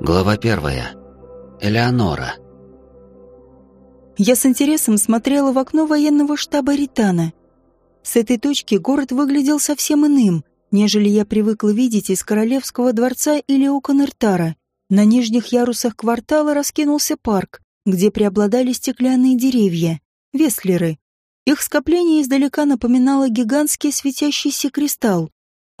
Глава первая. Элеонора. Я с интересом смотрела в окно военного штаба Ритана. С этой точки город выглядел совсем иным, нежели я привыкла видеть из Королевского дворца или окон Иртара. На нижних ярусах квартала раскинулся парк, где преобладали стеклянные деревья, вестлеры. Их скопление издалека напоминало гигантский светящийся кристалл.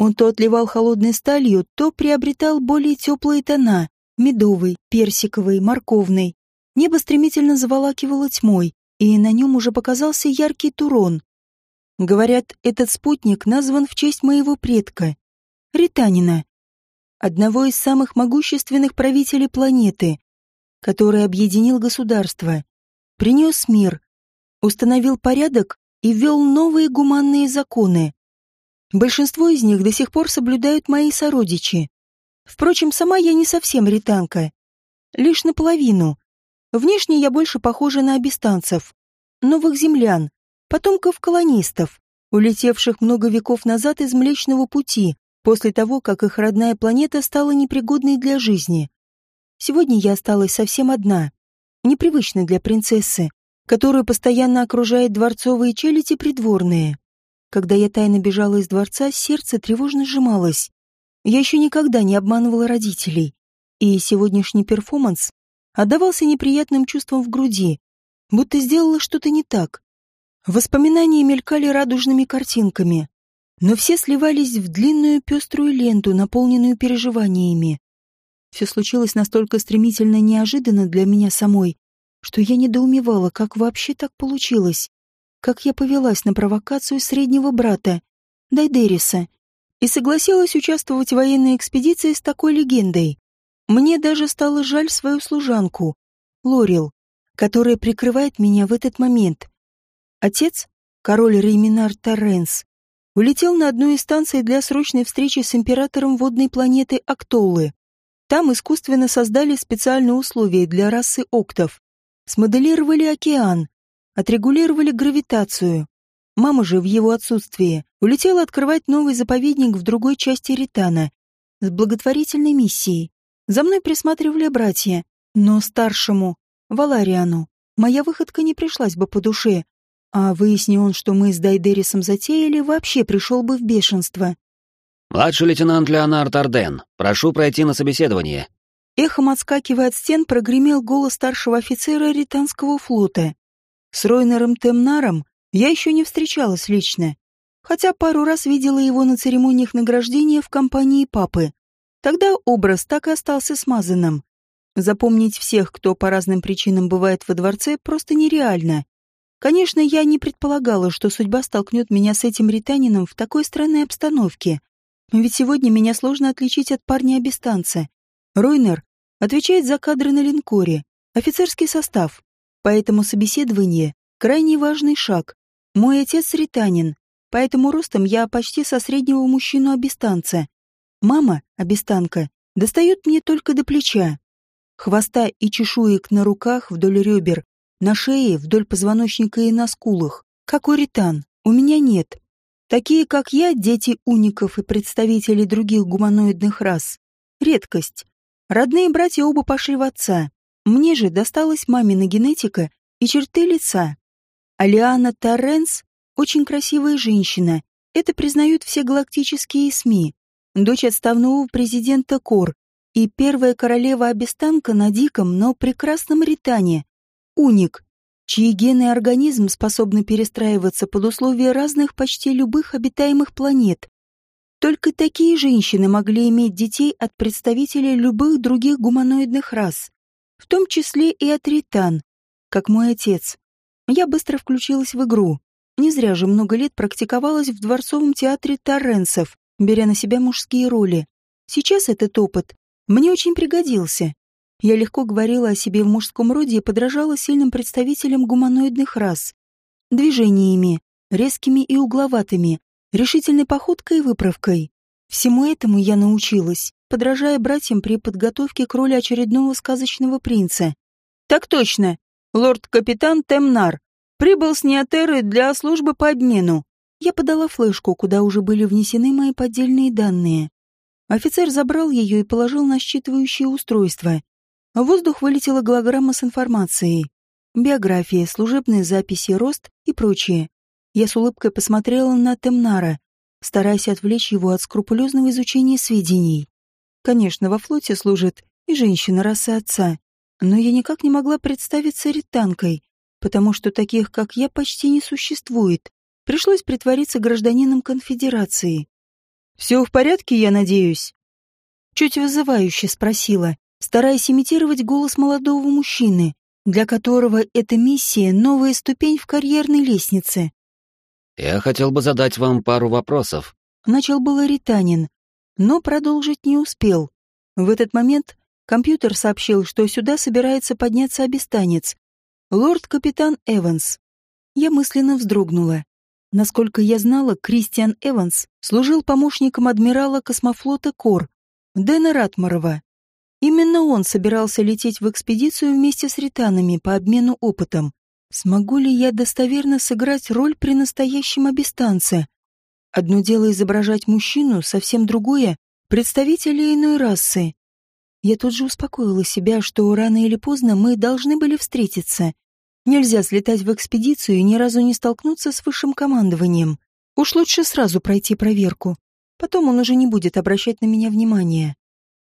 Он то отливал холодной сталью, то приобретал более теплые тона, медовый, персиковый, морковный. Небо стремительно заволакивало тьмой, и на нем уже показался яркий турон. Говорят, этот спутник назван в честь моего предка, Ританина, одного из самых могущественных правителей планеты, который объединил государство, принес мир, установил порядок и ввел новые гуманные законы. Большинство из них до сих пор соблюдают мои сородичи. Впрочем, сама я не совсем ританка. Лишь наполовину. Внешне я больше похожа на абистанцев, новых землян, потомков колонистов, улетевших много веков назад из Млечного Пути, после того, как их родная планета стала непригодной для жизни. Сегодня я осталась совсем одна, непривычной для принцессы, которую постоянно окружает дворцовые челяди придворные. Когда я тайно бежала из дворца, сердце тревожно сжималось. Я еще никогда не обманывала родителей, и сегодняшний перформанс отдавался неприятным чувством в груди, будто сделала что-то не так. Воспоминания мелькали радужными картинками, но все сливались в длинную пеструю ленту, наполненную переживаниями. Все случилось настолько стремительно неожиданно для меня самой, что я недоумевала, как вообще так получилось, как я повелась на провокацию среднего брата, Дайдериса, и согласилась участвовать в военной экспедиции с такой легендой. Мне даже стало жаль свою служанку, Лорил, которая прикрывает меня в этот момент. Отец, король Рейминар Торренс, улетел на одну из станций для срочной встречи с императором водной планеты Актоллы. Там искусственно создали специальные условия для расы октов, смоделировали океан, отрегулировали гравитацию, Мама же в его отсутствие улетела открывать новый заповедник в другой части Ритана с благотворительной миссией. За мной присматривали братья, но старшему, Валариану, моя выходка не пришлась бы по душе, а выясни он, что мы с Дайдерисом затеяли, вообще пришел бы в бешенство. «Младший лейтенант Леонард Арден, прошу пройти на собеседование». Эхом отскакивая от стен, прогремел голос старшего офицера Ританского флота. С Ройнером Темнаром я еще не встречалась лично, хотя пару раз видела его на церемониях награждения в компании папы. Тогда образ так и остался смазанным. Запомнить всех, кто по разным причинам бывает во дворце, просто нереально. Конечно, я не предполагала, что судьба столкнет меня с этим ританином в такой странной обстановке. Ведь сегодня меня сложно отличить от парня-абистанца. Ройнер отвечает за кадры на линкоре, офицерский состав. Поэтому собеседование — крайне важный шаг. Мой отец ританин, поэтому ростом я почти со среднего мужчину-абистанца. Мама, абистанка, достает мне только до плеча. Хвоста и чешуек на руках вдоль ребер, на шее, вдоль позвоночника и на скулах, как у ритан, у меня нет. Такие, как я, дети уников и представителей других гуманоидных рас. Редкость. Родные братья оба пошли в отца. Мне же досталась мамина генетика и черты лица. Алиана Торренс – очень красивая женщина. Это признают все галактические СМИ. Дочь отставного президента Кор и первая королева Абистанка на диком, но прекрасном Ритане. Уник, чьи гены и организм способны перестраиваться под условия разных почти любых обитаемых планет. Только такие женщины могли иметь детей от представителей любых других гуманоидных рас, в том числе и от ритан, как мой отец. Я быстро включилась в игру. Не зря же много лет практиковалась в дворцовом театре Торренсов, беря на себя мужские роли. Сейчас этот опыт мне очень пригодился. Я легко говорила о себе в мужском роде и подражала сильным представителям гуманоидных рас. Движениями, резкими и угловатыми, решительной походкой и выправкой. Всему этому я научилась, подражая братьям при подготовке к роли очередного сказочного принца. «Так точно!» лорд-капитан Темнар, прибыл с Неотеры для службы по обмену. Я подала флешку, куда уже были внесены мои поддельные данные. Офицер забрал ее и положил на считывающее устройство. В воздух вылетела голограмма с информацией. Биография, служебные записи, рост и прочее. Я с улыбкой посмотрела на Темнара, стараясь отвлечь его от скрупулезного изучения сведений. Конечно, во флоте служит и женщина расы отца, но я никак не могла представиться ританкой, потому что таких, как я, почти не существует. Пришлось притвориться гражданином конфедерации. «Все в порядке, я надеюсь?» Чуть вызывающе спросила, стараясь имитировать голос молодого мужчины, для которого эта миссия — новая ступень в карьерной лестнице. «Я хотел бы задать вам пару вопросов», — начал было Ританин, но продолжить не успел. В этот момент компьютер сообщил, что сюда собирается подняться обестанец, лорд-капитан Эванс. Я мысленно вздрогнула. Насколько я знала, Кристиан Эванс служил помощником адмирала космофлота Кор, Дэна Ратмарова. Именно он собирался лететь в экспедицию вместе с ританами по обмену опытом. Смогу ли я достоверно сыграть роль при настоящем обестанце? Одно дело изображать мужчину, совсем другое — представителя иной расы. Я тут же успокоила себя, что рано или поздно мы должны были встретиться. Нельзя слетать в экспедицию и ни разу не столкнуться с высшим командованием. Уж лучше сразу пройти проверку. Потом он уже не будет обращать на меня внимания.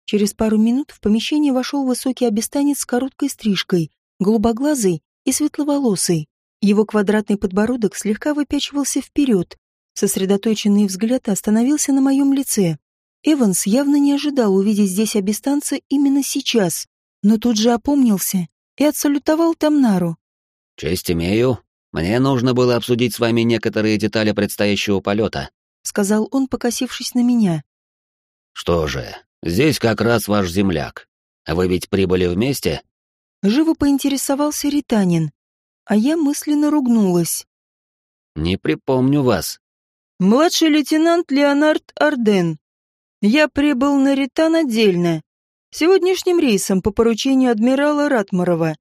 Через пару минут в помещение вошел высокий обестанец с короткой стрижкой, голубоглазый и светловолосый. Его квадратный подбородок слегка выпячивался вперед. Сосредоточенный взгляд остановился на моем лице. Эванс явно не ожидал увидеть здесь обестанца именно сейчас, но тут же опомнился и отсалютовал Тамнару. «Честь имею. Мне нужно было обсудить с вами некоторые детали предстоящего полета», — сказал он, покосившись на меня. «Что же, здесь как раз ваш земляк. Вы ведь прибыли вместе?» Живо поинтересовался Ританин, а я мысленно ругнулась. «Не припомню вас». «Младший лейтенант Леонард Арден», я прибыл на Ритан отдельно, сегодняшним рейсом по поручению адмирала Ратмарова.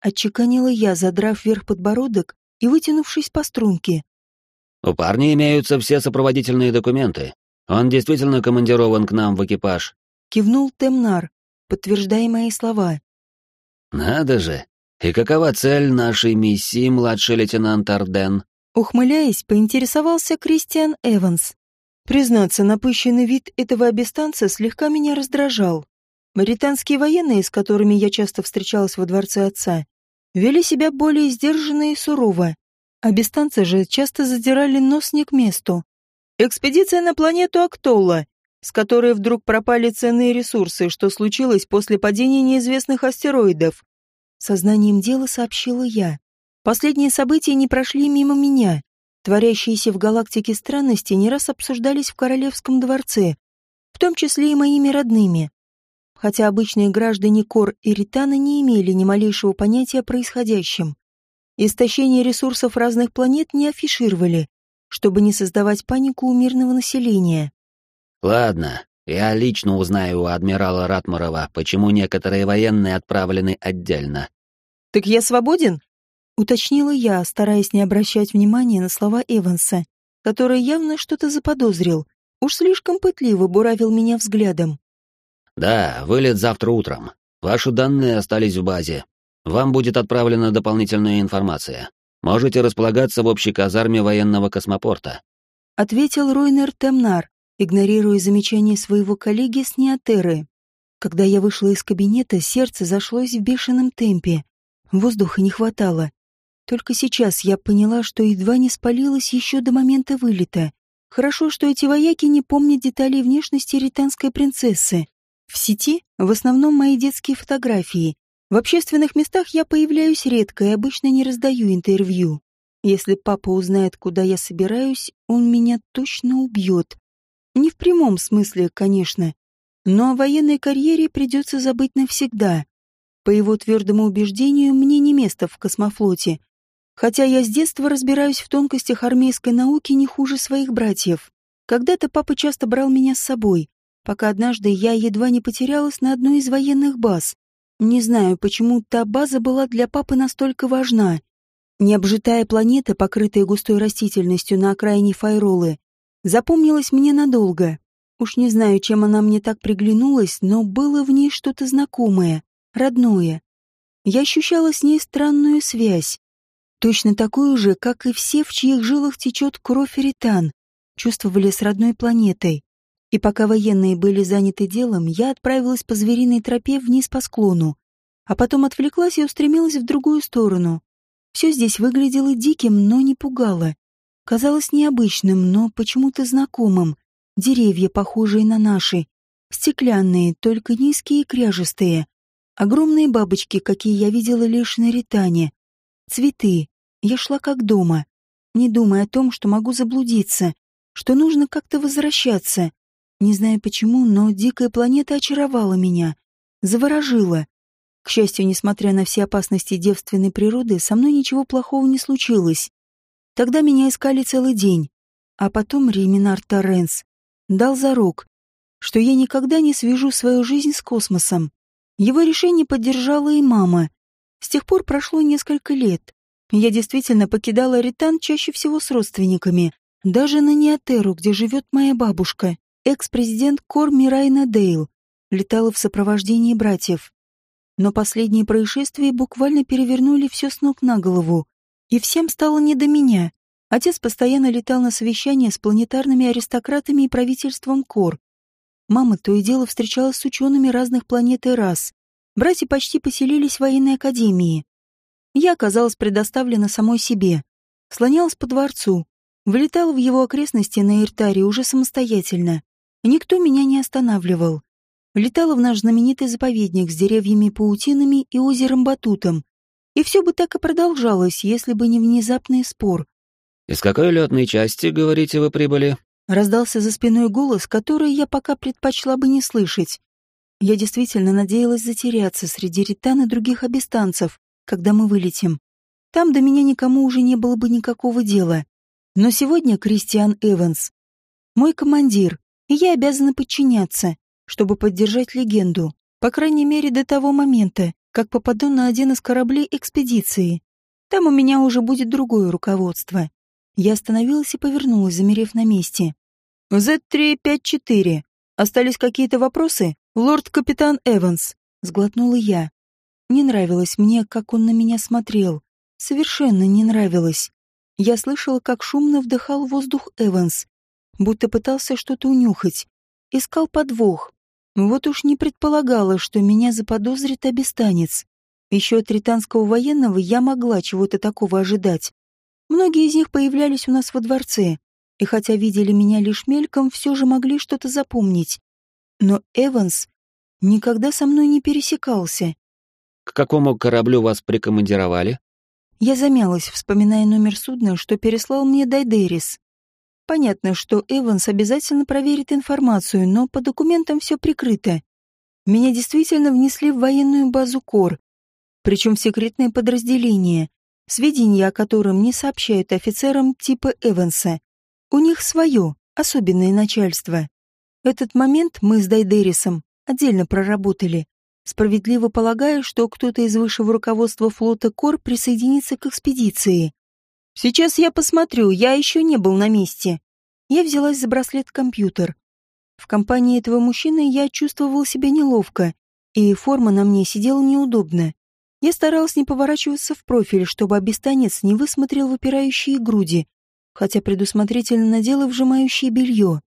Отчеканила я, задрав вверх подбородок и вытянувшись по струнке. У парня имеются все сопроводительные документы. Он действительно командирован к нам в экипаж. Кивнул Темнар, подтверждая мои слова. Надо же. И какова цель нашей миссии, младший лейтенант Арден? Ухмыляясь, поинтересовался Кристиан Эванс. Признаться, напыщенный вид этого обестанца слегка меня раздражал. Маританские военные, с которыми я часто встречалась во дворце отца, вели себя более сдержанно и сурово. Обестанцы же часто задирали нос не к месту. Экспедиция на планету Актолла, с которой вдруг пропали ценные ресурсы, что случилось после падения неизвестных астероидов. Сознанием дела сообщила я. Последние события не прошли мимо меня. Творящиеся в галактике странности не раз обсуждались в Королевском дворце, в том числе и моими родными. Хотя обычные граждане Кор и Ритана не имели ни малейшего понятия о происходящем. Истощение ресурсов разных планет не афишировали, чтобы не создавать панику у мирного населения. «Ладно, я лично узнаю у адмирала Ратмарова, почему некоторые военные отправлены отдельно». «Так я свободен?» Уточнила я, стараясь не обращать внимания на слова Эванса, который явно что-то заподозрил. Уж слишком пытливо буравил меня взглядом. «Да, вылет завтра утром. Ваши данные остались в базе. Вам будет отправлена дополнительная информация. Можете располагаться в общей казарме военного космопорта», — ответил Ройнер Темнар, игнорируя замечание своего коллеги с Неотеры. Когда я вышла из кабинета, сердце зашлось в бешеном темпе. Воздуха не хватало. Только сейчас я поняла, что едва не спалилась еще до момента вылета. Хорошо, что эти вояки не помнят деталей внешности ританской принцессы. В сети в основном мои детские фотографии. В общественных местах я появляюсь редко и обычно не раздаю интервью. Если папа узнает, куда я собираюсь, он меня точно убьет. Не в прямом смысле, конечно. Но о военной карьере придется забыть навсегда. По его твердому убеждению, мне не место в космофлоте, Хотя я с детства разбираюсь в тонкостях армейской науки не хуже своих братьев. Когда-то папа часто брал меня с собой, пока однажды я едва не потерялась на одной из военных баз. Не знаю, почему та база была для папы настолько важна. Необжитая планета, покрытая густой растительностью на окраине Файролы, запомнилась мне надолго. Уж не знаю, чем она мне так приглянулась, но было в ней что-то знакомое, родное. Я ощущала с ней странную связь. Точно такую же, как и все, в чьих жилах течет кровь Ритан, чувствовали с родной планетой. И пока военные были заняты делом, я отправилась по звериной тропе вниз по склону, а потом отвлеклась и устремилась в другую сторону. Все здесь выглядело диким, но не пугало. Казалось необычным, но почему-то знакомым. Деревья, похожие на наши. Стеклянные, только низкие и кряжестые. Огромные бабочки, какие я видела лишь на Ритане. Цветы. Я шла как дома, не думая о том, что могу заблудиться, что нужно как-то возвращаться. Не знаю почему, но дикая планета очаровала меня, заворожила. К счастью, несмотря на все опасности девственной природы, со мной ничего плохого не случилось. Тогда меня искали целый день, а потом Реминар Торренс дал зарок, что я никогда не свяжу свою жизнь с космосом. Его решение поддержала и мама. С тех пор прошло несколько лет. Я действительно покидала Ритан чаще всего с родственниками, даже на Неотеру, где живет моя бабушка, экс-президент Кор Мирайна Дейл, летала в сопровождении братьев. Но последние происшествия буквально перевернули все с ног на голову. И всем стало не до меня. Отец постоянно летал на совещания с планетарными аристократами и правительством Кор. Мама то и дело встречалась с учеными разных планет и рас. Братья почти поселились в военной академии. Я оказалась предоставлена самой себе. Слонялась по дворцу. Вылетала в его окрестности на Иртаре уже самостоятельно. Никто меня не останавливал. Летала в наш знаменитый заповедник с деревьями-паутинами и озером Батутом. И все бы так и продолжалось, если бы не внезапный спор. «Из какой летной части, говорите, вы прибыли?» Раздался за спиной голос, который я пока предпочла бы не слышать. Я действительно надеялась затеряться среди ритан и других обестанцев, когда мы вылетим. Там до меня никому уже не было бы никакого дела. Но сегодня Кристиан Эванс — мой командир, и я обязана подчиняться, чтобы поддержать легенду, по крайней мере до того момента, как попаду на один из кораблей экспедиции. Там у меня уже будет другое руководство. Я остановилась и повернулась, замерев на месте. «Z-354. Остались какие-то вопросы?» «Лорд-капитан Эванс», — сглотнула я. Не нравилось мне, как он на меня смотрел. Совершенно не нравилось. Я слышала, как шумно вдыхал воздух Эванс, будто пытался что-то унюхать. Искал подвох, вот уж не предполагала, что меня заподозрит обестанец. Еще от ританского военного я могла чего-то такого ожидать. Многие из них появлялись у нас во дворце, и хотя видели меня лишь мельком, все же могли что-то запомнить. Но Эванс никогда со мной не пересекался. «К какому кораблю вас прикомандировали?» Я замялась, вспоминая номер судна, что переслал мне Дайдерис. Понятно, что Эванс обязательно проверит информацию, но по документам все прикрыто. Меня действительно внесли в военную базу КОР, причем в секретное подразделение, сведения о котором не сообщают офицерам типа Эванса. У них свое, особенное начальство. Этот момент мы с Дайдерисом отдельно проработали, справедливо полагая, что кто-то из высшего руководства флота КОР присоединится к экспедиции. Сейчас я посмотрю, я еще не был на месте. Я взялась за браслет-компьютер. В компании этого мужчины я чувствовала себя неловко, и форма на мне сидела неудобно. Я старалась не поворачиваться в профиль, чтобы обестанец не высмотрел выпирающие груди, хотя предусмотрительно надела вжимающее белье.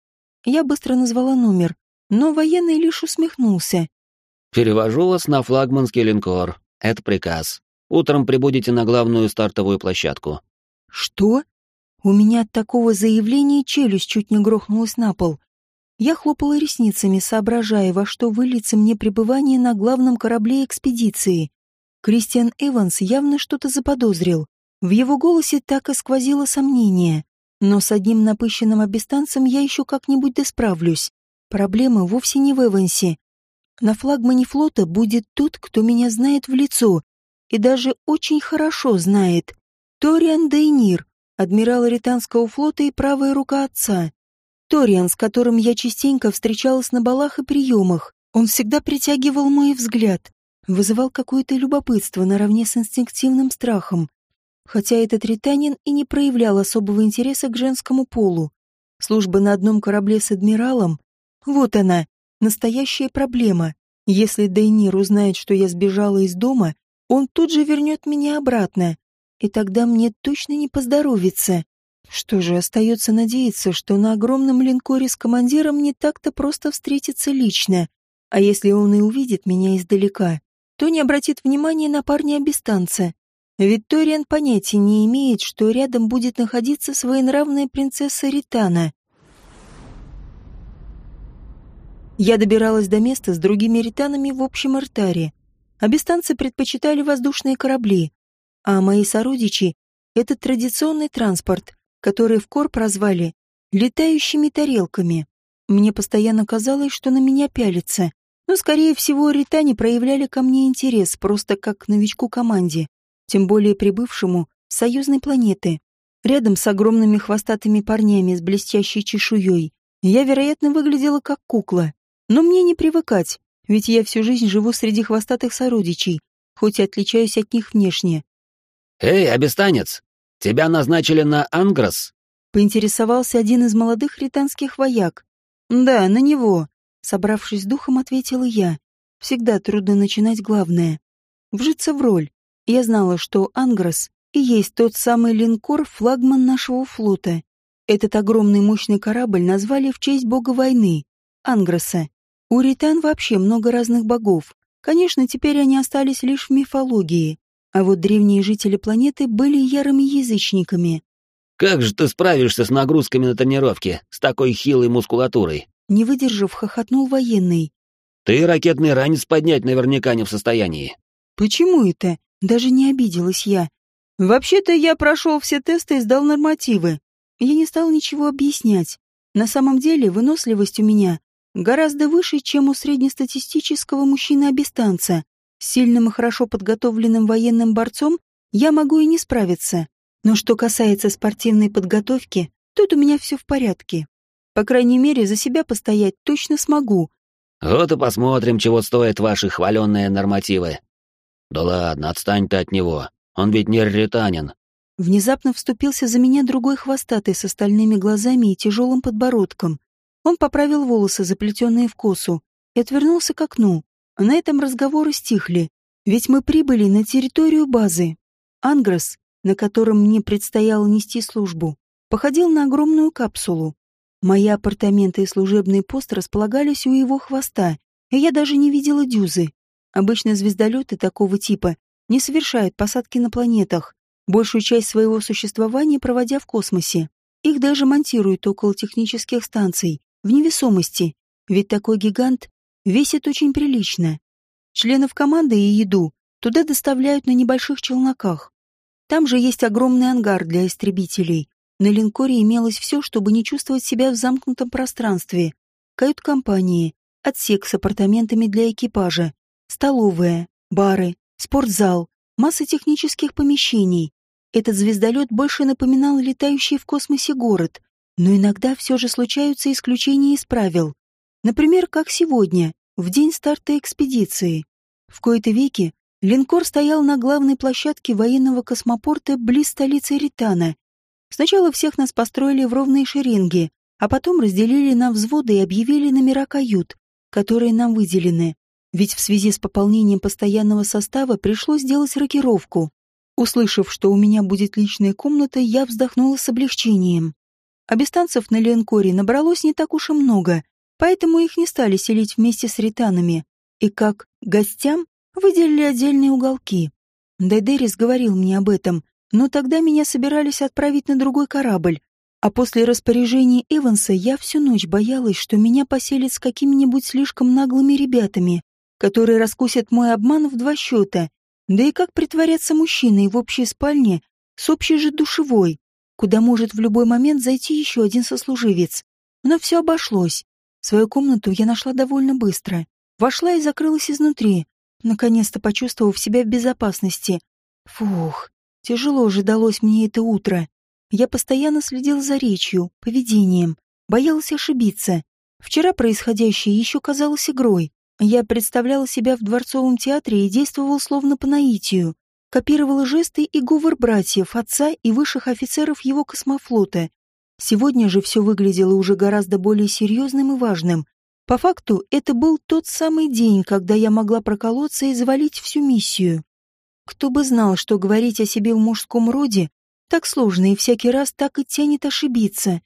Я быстро назвала номер, но военный лишь усмехнулся. «Перевожу вас на флагманский линкор. Это приказ. Утром прибудете на главную стартовую площадку. «Что?» У меня от такого заявления челюсть чуть не грохнулась на пол. Я хлопала ресницами, соображая, во что выльется мне пребывание на главном корабле экспедиции. Кристиан Эванс явно что-то заподозрил. В его голосе так и сквозило сомнение. Но с одним напыщенным обестанцем я еще как-нибудь досправлюсь. Проблема вовсе не в Эвансе. На флагмане флота будет тот, кто меня знает в лицо, и даже очень хорошо знает. Ториан Дейнир, адмирал Ританского флота и правая рука отца. Ториан, с которым я частенько встречалась на балах и приемах. Он всегда притягивал мой взгляд, вызывал какое-то любопытство наравне с инстинктивным страхом. Хотя этот ританин и не проявлял особого интереса к женскому полу. Служба на одном корабле с адмиралом Вот она, настоящая проблема. Если Дейнир узнает, что я сбежала из дома, он тут же вернет меня обратно. И тогда мне точно не поздоровится. Что же, остается надеяться, что на огромном линкоре с командиром не так-то просто встретиться лично. А если он и увидит меня издалека, то не обратит внимания на парня-абистанца. Ведь Ториан понятия не имеет, что рядом будет находиться своенравная принцесса Ритана. Я добиралась до места с другими ританами в общем артаре. Абистанцы предпочитали воздушные корабли, а мои сородичи — это традиционный транспорт, который в Кор прозвали «летающими тарелками». Мне постоянно казалось, что на меня пялится, но, скорее всего, ритане проявляли ко мне интерес просто как к новичку команде, тем более прибывшему с союзной планеты. Рядом с огромными хвостатыми парнями с блестящей чешуей я, вероятно, выглядела как кукла. Но мне не привыкать, ведь я всю жизнь живу среди хвостатых сородичей, хоть и отличаюсь от них внешне. «Эй, обестанец, тебя назначили на Ангрос?» Поинтересовался один из молодых ританских вояк. «Да, на него», — собравшись духом, ответила я. «Всегда трудно начинать главное. Вжиться в роль. Я знала, что Ангрос и есть тот самый линкор, флагман нашего флота. Этот огромный мощный корабль назвали в честь бога войны, Ангроса. У ритан вообще много разных богов. Конечно, теперь они остались лишь в мифологии. А вот древние жители планеты были ярыми язычниками. «Как же ты справишься с нагрузками на тренировке, с такой хилой мускулатурой?» Не выдержав, хохотнул военный. «Ты ракетный ранец поднять наверняка не в состоянии». «Почему это?» Даже не обиделась я. «Вообще-то я прошел все тесты и сдал нормативы. Я не стал ничего объяснять. На самом деле выносливость у меня гораздо выше, чем у среднестатистического мужчины-абистанца. С сильным и хорошо подготовленным военным борцом я могу и не справиться. Но что касается спортивной подготовки, тут у меня все в порядке. По крайней мере, за себя постоять точно смогу. Вот и посмотрим, чего стоят ваши хваленные нормативы. Да ладно, отстань ты от него. Он ведь не ританин. Внезапно вступился за меня другой хвостатый с остальными глазами и тяжелым подбородком. Он поправил волосы, заплетенные в косу, и отвернулся к окну. На этом разговоры стихли, ведь мы прибыли на территорию базы. Ангрос, на котором мне предстояло нести службу, походил на огромную капсулу. Мои апартаменты и служебный пост располагались у его хвоста, и я даже не видела дюзы. Обычно звездолеты такого типа не совершают посадки на планетах, большую часть своего существования проводя в космосе. Их даже монтируют около технических станций, в невесомости, ведь такой гигант весит очень прилично. Членов команды и еду туда доставляют на небольших челноках. Там же есть огромный ангар для истребителей. На линкоре имелось все, чтобы не чувствовать себя в замкнутом пространстве. Кают-компании, отсек с апартаментами для экипажа, столовая, бары, спортзал, масса технических помещений. Этот звездолет больше напоминал летающий в космосе город, но иногда все же случаются исключения из правил. Например, как сегодня, в день старта экспедиции. В кои-то веки линкор стоял на главной площадке военного космопорта близ столицы Ритана. Сначала всех нас построили в ровные шеренги, а потом разделили на взводы и объявили номера кают, которые нам выделены. Ведь в связи с пополнением постоянного состава пришлось сделать рокировку. Услышав, что у меня будет личная комната, я вздохнула с облегчением. Абистанцев на линкоре набралось не так уж и много, поэтому их не стали селить вместе с ританами, и как гостям выделили отдельные уголки. Дайдерис говорил мне об этом, но тогда меня собирались отправить на другой корабль, а после распоряжения Эванса я всю ночь боялась, что меня поселят с какими-нибудь слишком наглыми ребятами, которые раскусят мой обман в два счета. Да и как притворяться мужчиной в общей спальне с общей же душевой? Куда может в любой момент зайти еще один сослуживец. Но все обошлось. Свою комнату я нашла довольно быстро. Вошла и закрылась изнутри, наконец-то почувствовав себя в безопасности. Фух, тяжело же далось мне это утро. Я постоянно следил за речью, поведением, боялась ошибиться. Вчера происходящее еще казалось игрой. Я представляла себя в дворцовом театре и действовал словно по наитию копировала жесты и говор братьев, отца и высших офицеров его космофлота. Сегодня же все выглядело уже гораздо более серьезным и важным. По факту, это был тот самый день, когда я могла проколоться и завалить всю миссию. Кто бы знал, что говорить о себе в мужском роде так сложно и всякий раз так и тянет ошибиться.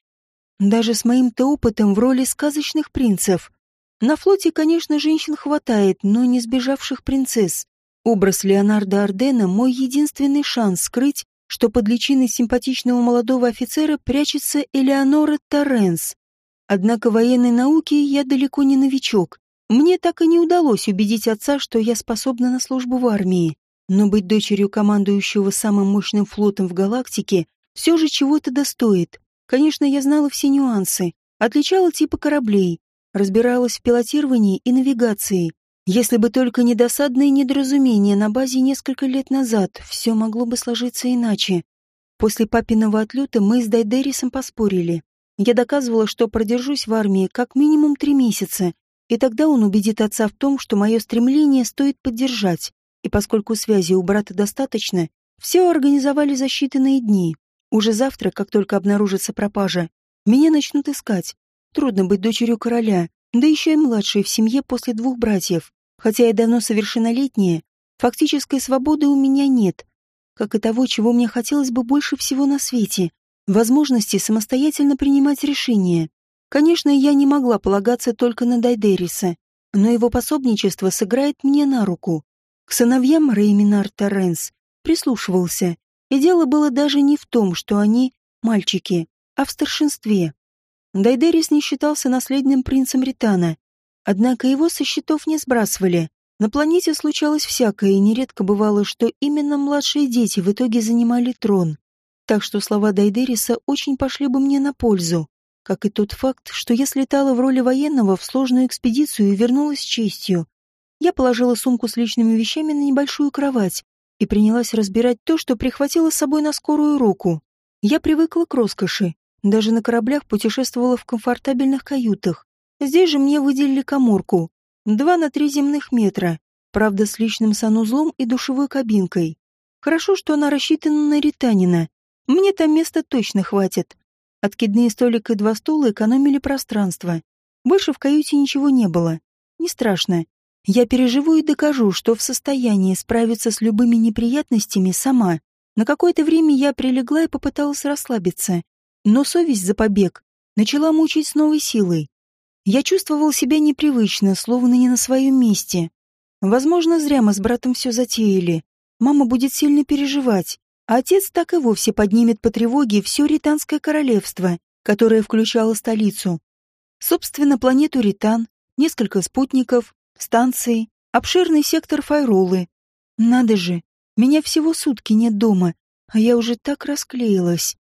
Даже с моим-то опытом в роли сказочных принцев. На флоте, конечно, женщин хватает, но не сбежавших принцесс. Образ Леонардо Ардена — мой единственный шанс скрыть, что под личиной симпатичного молодого офицера прячется Элеонора Торренс. Однако военной науке я далеко не новичок. Мне так и не удалось убедить отца, что я способна на службу в армии. Но быть дочерью командующего самым мощным флотом в галактике все же чего-то достоит. Конечно, я знала все нюансы, отличала типы кораблей, разбиралась в пилотировании и навигации. Если бы только не досадные недоразумения на базе несколько лет назад, все могло бы сложиться иначе. После папиного отлета мы с Дайдерисом поспорили. Я доказывала, что продержусь в армии как минимум три месяца, и тогда он убедит отца в том, что мое стремление стоит поддержать и поскольку связи у брата достаточно, все организовали за считанные дни. Уже завтра, как только обнаружится пропажа, меня начнут искать. Трудно быть дочерью короля, да еще и младшей в семье после двух братьев. Хотя я давно совершеннолетняя, фактической свободы у меня нет, как и того, чего мне хотелось бы больше всего на свете — возможности самостоятельно принимать решения. Конечно, я не могла полагаться только на Дайдериса, но его пособничество сыграет мне на руку. К сыновьям Рейминар Торренс прислушивался, и дело было даже не в том, что они мальчики, а в старшинстве. Дайдерис не считался наследным принцем Ритана, однако его со счетов не сбрасывали. На планете случалось всякое, и нередко бывало, что именно младшие дети в итоге занимали трон. Так что слова Дайдериса очень пошли бы мне на пользу, как и тот факт, что я слетала в роли военного в сложную экспедицию и вернулась с честью, я положила сумку с личными вещами на небольшую кровать и принялась разбирать то, что прихватила с собой на скорую руку. Я привыкла к роскоши. Даже на кораблях путешествовала в комфортабельных каютах. Здесь же мне выделили коморку. Два на три земных метра. Правда, с личным санузлом и душевой кабинкой. Хорошо, что она рассчитана на ританина. Мне там места точно хватит. Откидные столик и два стула экономили пространство. Больше в каюте ничего не было. Не страшно. Я переживу и докажу, что в состоянии справиться с любыми неприятностями сама. На какое-то время я прилегла и попыталась расслабиться. Но совесть за побег начала мучить с новой силой. Я чувствовал себя непривычно, словно не на своем месте. Возможно, зря мы с братом все затеяли. Мама будет сильно переживать, а отец так и вовсе поднимет по тревоге все Ританское королевство, которое включало столицу. Собственно, планету Ритан, несколько спутников, станции, обширный сектор Файролы. Надо же, меня всего сутки нет дома, а я уже так расклеилась.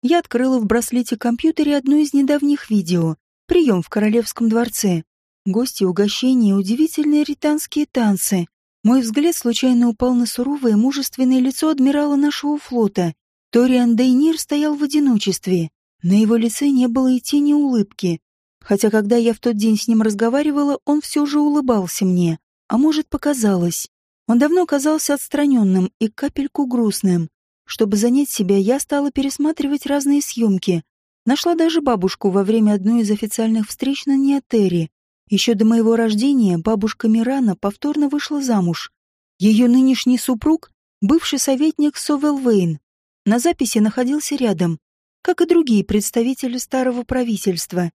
Я открыла в браслете компьютере одно из недавних видео. Прием в Королевском дворце. Гости, угощения, удивительные ританские танцы. Мой взгляд случайно упал на суровое, мужественное лицо адмирала нашего флота. Ториан Дейнир стоял в одиночестве. На его лице не было и тени улыбки. Хотя когда я в тот день с ним разговаривала, он все же улыбался мне. А может, показалось. Он давно казался отстраненным и капельку грустным. Чтобы занять себя, я стала пересматривать разные съемки. Нашла даже бабушку во время одной из официальных встреч на Неотере. Еще до моего рождения бабушка Мирана повторно вышла замуж. Ее нынешний супруг — бывший советник Совелвейн. На записи находился рядом, как и другие представители старого правительства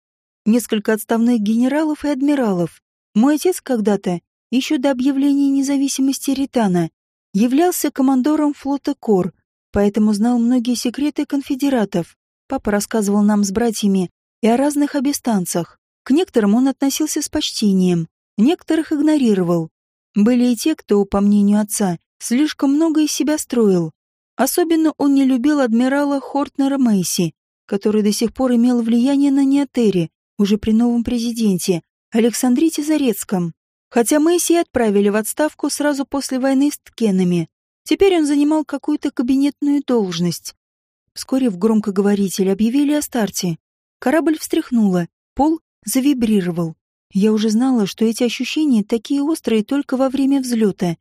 несколько отставных генералов и адмиралов. Мой отец когда-то, еще до объявления независимости Ритана, являлся командором флота Кор, поэтому знал многие секреты конфедератов. Папа рассказывал нам с братьями и о разных обестанцах. К некоторым он относился с почтением, некоторых игнорировал. Были и те, кто, по мнению отца, слишком много из себя строил. Особенно он не любил адмирала Хортнера Мейси, который до сих пор имел влияние на Неотере уже при новом президенте, Александрите Зарецком. Хотя Мэйси отправили в отставку сразу после войны с Ткенами. Теперь он занимал какую-то кабинетную должность. Вскоре в громкоговоритель объявили о старте. Корабль встряхнуло, пол завибрировал. Я уже знала, что эти ощущения такие острые только во время взлета.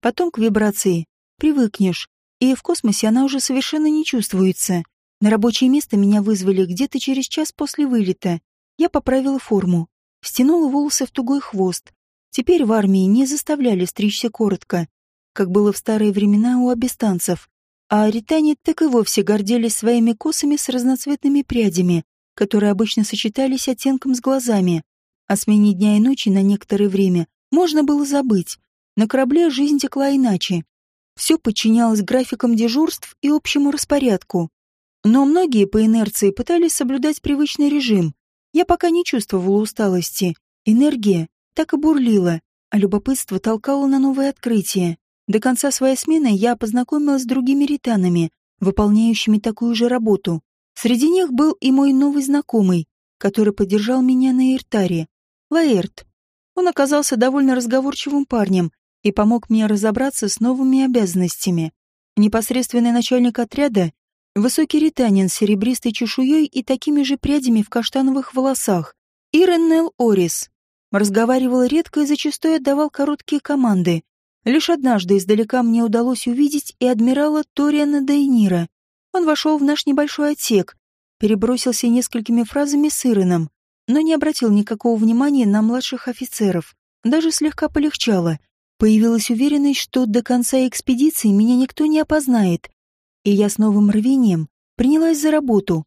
Потом к вибрации привыкнешь, и в космосе она уже совершенно не чувствуется. На рабочее место меня вызвали где-то через час после вылета. Я поправила форму. стянула волосы в тугой хвост. Теперь в армии не заставляли стричься коротко, как было в старые времена у абистанцев, а аритане так и вовсе гордились своими косами с разноцветными прядями, которые обычно сочетались оттенком с глазами. О смене дня и ночи на некоторое время можно было забыть. На корабле жизнь текла иначе. Все подчинялось графикам дежурств и общему распорядку. Но многие по инерции пытались соблюдать привычный режим. Я пока не чувствовала усталости. Энергия так и бурлила, а любопытство толкало на новые открытия. До конца своей смены я познакомилась с другими ританами, выполняющими такую же работу. Среди них был и мой новый знакомый, который поддержал меня на Иртаре, Лаэрт. Он оказался довольно разговорчивым парнем и помог мне разобраться с новыми обязанностями. Непосредственный начальник отряда — высокий ританин с серебристой чешуей и такими же прядями в каштановых волосах. Иреннел Орис. Разговаривал редко и зачастую отдавал короткие команды. Лишь однажды издалека мне удалось увидеть и адмирала Ториана Дейнира. Он вошел в наш небольшой отсек, перебросился несколькими фразами с Иреном, но не обратил никакого внимания на младших офицеров. Даже слегка полегчало. Появилась уверенность, что до конца экспедиции меня никто не опознает, и я с новым рвением принялась за работу.